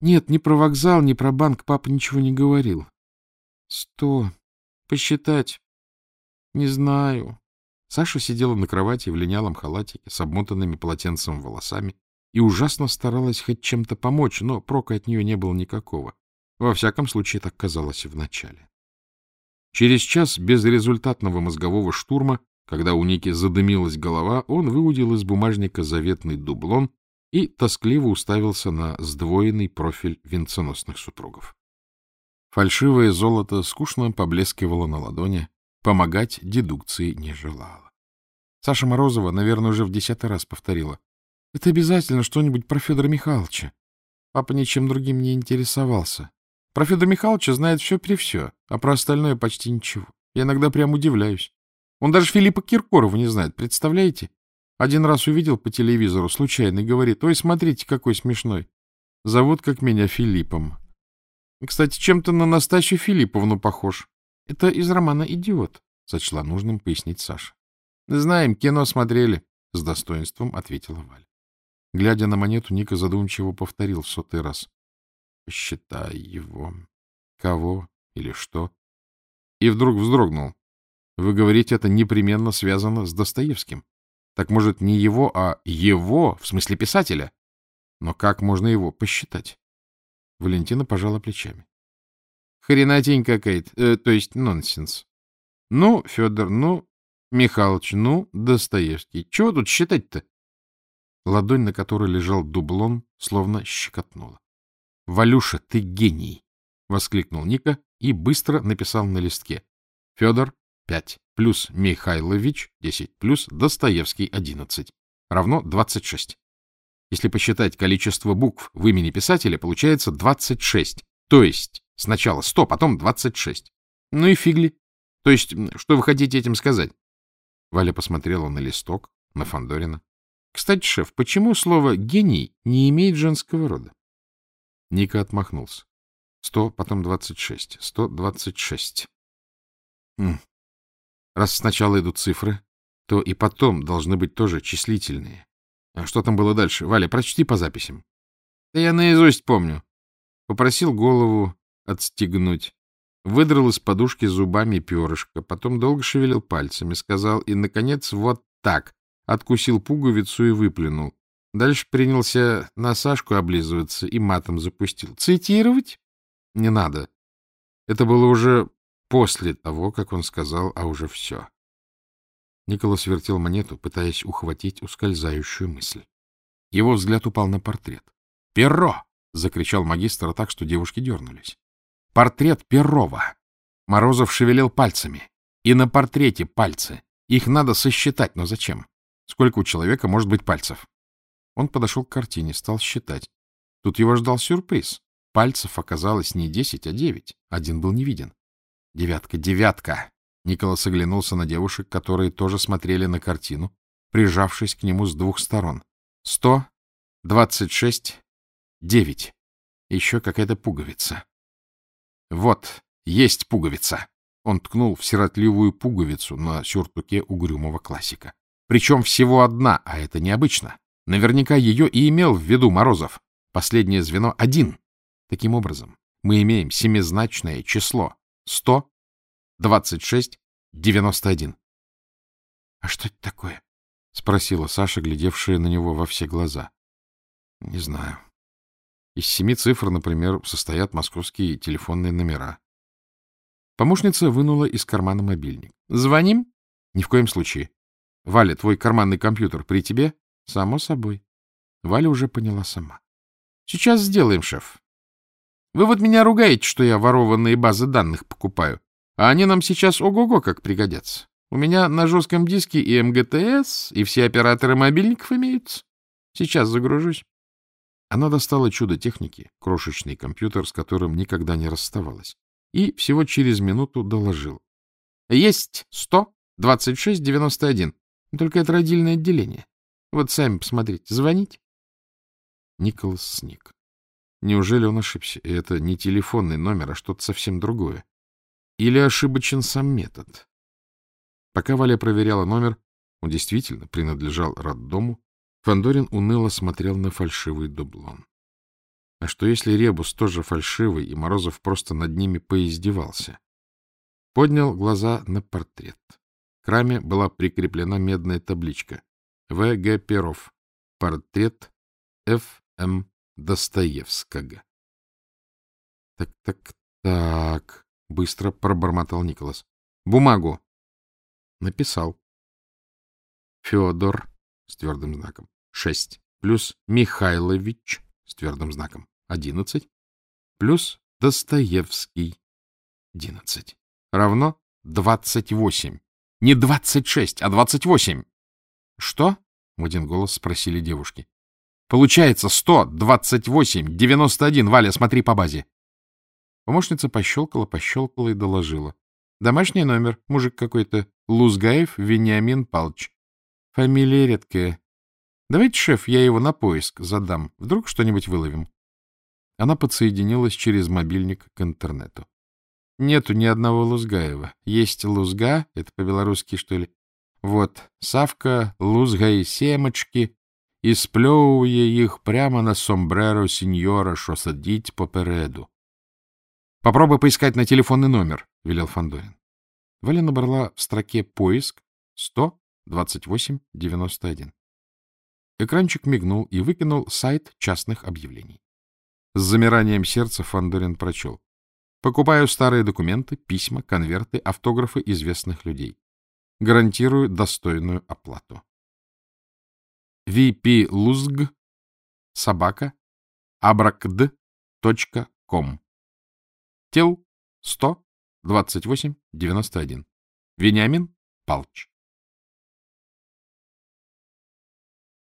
— Нет, ни про вокзал, ни про банк папа ничего не говорил. — Сто. Посчитать. — Не знаю. Саша сидела на кровати в линялом халатике с обмотанными полотенцем волосами и ужасно старалась хоть чем-то помочь, но прока от нее не было никакого. Во всяком случае, так казалось вначале. Через час безрезультатного мозгового штурма, когда у Ники задымилась голова, он выудил из бумажника заветный дублон и тоскливо уставился на сдвоенный профиль венценосных супругов. Фальшивое золото скучно поблескивало на ладони, помогать дедукции не желала. Саша Морозова, наверное, уже в десятый раз повторила. — Это обязательно что-нибудь про Федора Михайловича. Папа ничем другим не интересовался. Про Федора Михайловича знает все при все, а про остальное почти ничего. Я иногда прям удивляюсь. Он даже Филиппа Киркорова не знает, представляете? Один раз увидел по телевизору, случайно, говорит, ой, смотрите, какой смешной. Зовут, как меня, Филиппом. Кстати, чем-то на Настасью Филипповну похож. Это из романа «Идиот», — сочла нужным пояснить Саша. Знаем, кино смотрели, — с достоинством ответила Валя. Глядя на монету, Ника задумчиво повторил в сотый раз. Посчитай его. Кого или что? И вдруг вздрогнул. Вы говорите, это непременно связано с Достоевским. Так может, не его, а его, в смысле писателя? Но как можно его посчитать? Валентина пожала плечами. Хренатень какая-то, э, то есть нонсенс. Ну, Федор, ну, Михалыч, ну, Достоевский. Чего тут считать-то? Ладонь, на которой лежал дублон, словно щекотнула. — Валюша, ты гений! — воскликнул Ника и быстро написал на листке. — Федор, 5 плюс Михайлович 10 плюс Достоевский 11 равно 26. Если посчитать количество букв в имени писателя, получается 26. То есть сначала 100, потом 26. Ну и фигли. То есть, что вы хотите этим сказать? Валя посмотрела на листок, на Фандорина. Кстати, шеф, почему слово «гений» не имеет женского рода? Ника отмахнулся. Сто, потом двадцать шесть. Сто двадцать шесть. Раз сначала идут цифры, то и потом должны быть тоже числительные. А что там было дальше? Валя, прочти по записям. Да я наизусть помню. Попросил голову отстегнуть. Выдрал из подушки зубами перышко, потом долго шевелил пальцами, сказал и, наконец, вот так. Откусил пуговицу и выплюнул. Дальше принялся на Сашку облизываться и матом запустил. Цитировать? Не надо. Это было уже после того, как он сказал, а уже все. Николас вертел монету, пытаясь ухватить ускользающую мысль. Его взгляд упал на портрет. «Перо!» — закричал магистр так, что девушки дернулись. «Портрет Перова!» Морозов шевелил пальцами. И на портрете пальцы. Их надо сосчитать, но зачем? Сколько у человека может быть пальцев? Он подошел к картине, стал считать. Тут его ждал сюрприз. Пальцев оказалось не десять, а девять. Один был не виден. Девятка, девятка! Николас оглянулся на девушек, которые тоже смотрели на картину, прижавшись к нему с двух сторон. Сто, двадцать шесть, девять. Еще какая-то пуговица. Вот, есть пуговица. Он ткнул в сиротливую пуговицу на сюртуке угрюмого классика. Причем всего одна, а это необычно. Наверняка ее и имел в виду Морозов. Последнее звено — один. Таким образом, мы имеем семизначное число сто двадцать шесть девяносто один. — А что это такое? — спросила Саша, глядевшая на него во все глаза. — Не знаю. Из семи цифр, например, состоят московские телефонные номера. Помощница вынула из кармана мобильник. — Звоним? — Ни в коем случае. — Валя, твой карманный компьютер при тебе? — Само собой. Валя уже поняла сама. — Сейчас сделаем, шеф. Вы вот меня ругаете, что я ворованные базы данных покупаю, а они нам сейчас ого-го как пригодятся. У меня на жестком диске и МГТС, и все операторы мобильников имеются. Сейчас загружусь. Она достала чудо техники, крошечный компьютер, с которым никогда не расставалась, и всего через минуту доложил. Есть сто двадцать шесть девяносто один. Только это родильное отделение. Вот сами посмотрите. Звонить? Николас сник. Неужели он ошибся, и это не телефонный номер, а что-то совсем другое? Или ошибочен сам метод? Пока Валя проверяла номер, он действительно принадлежал роддому, Фандорин уныло смотрел на фальшивый дублон. А что если Ребус тоже фальшивый, и Морозов просто над ними поиздевался? Поднял глаза на портрет. К раме была прикреплена медная табличка. В. Г. Перов. Портрет Ф. Достоевского. Так, так, так, быстро пробормотал Николас. Бумагу. Написал. Федор с твердым знаком. Шесть. Плюс Михайлович с твердым знаком. Одиннадцать. Плюс Достоевский. Одиннадцать. Равно двадцать восемь. Не двадцать шесть, а двадцать восемь. Что? В один голос спросили девушки. Получается сто двадцать восемь девяносто один. Валя, смотри по базе. Помощница пощелкала, пощелкала и доложила. Домашний номер. Мужик какой-то. Лузгаев Вениамин Палч. Фамилия редкая. Давайте, шеф, я его на поиск задам. Вдруг что-нибудь выловим. Она подсоединилась через мобильник к интернету. Нету ни одного Лузгаева. Есть Лузга, это по-белорусски, что ли. Вот, Савка, Лузга и семочки, и сплевывая их прямо на сомбреро сеньора, что садить попереду. — Попробуй поискать на телефонный номер, — велел Фандорин. Валя набрала в строке «Поиск» 100 28 91. Экранчик мигнул и выкинул сайт частных объявлений. С замиранием сердца Фандорин прочел. Покупаю старые документы, письма, конверты, автографы известных людей. Гарантирую достойную оплату. VP Лузг собака абракд.ком Тел 100 28 91. Вениамин Палч.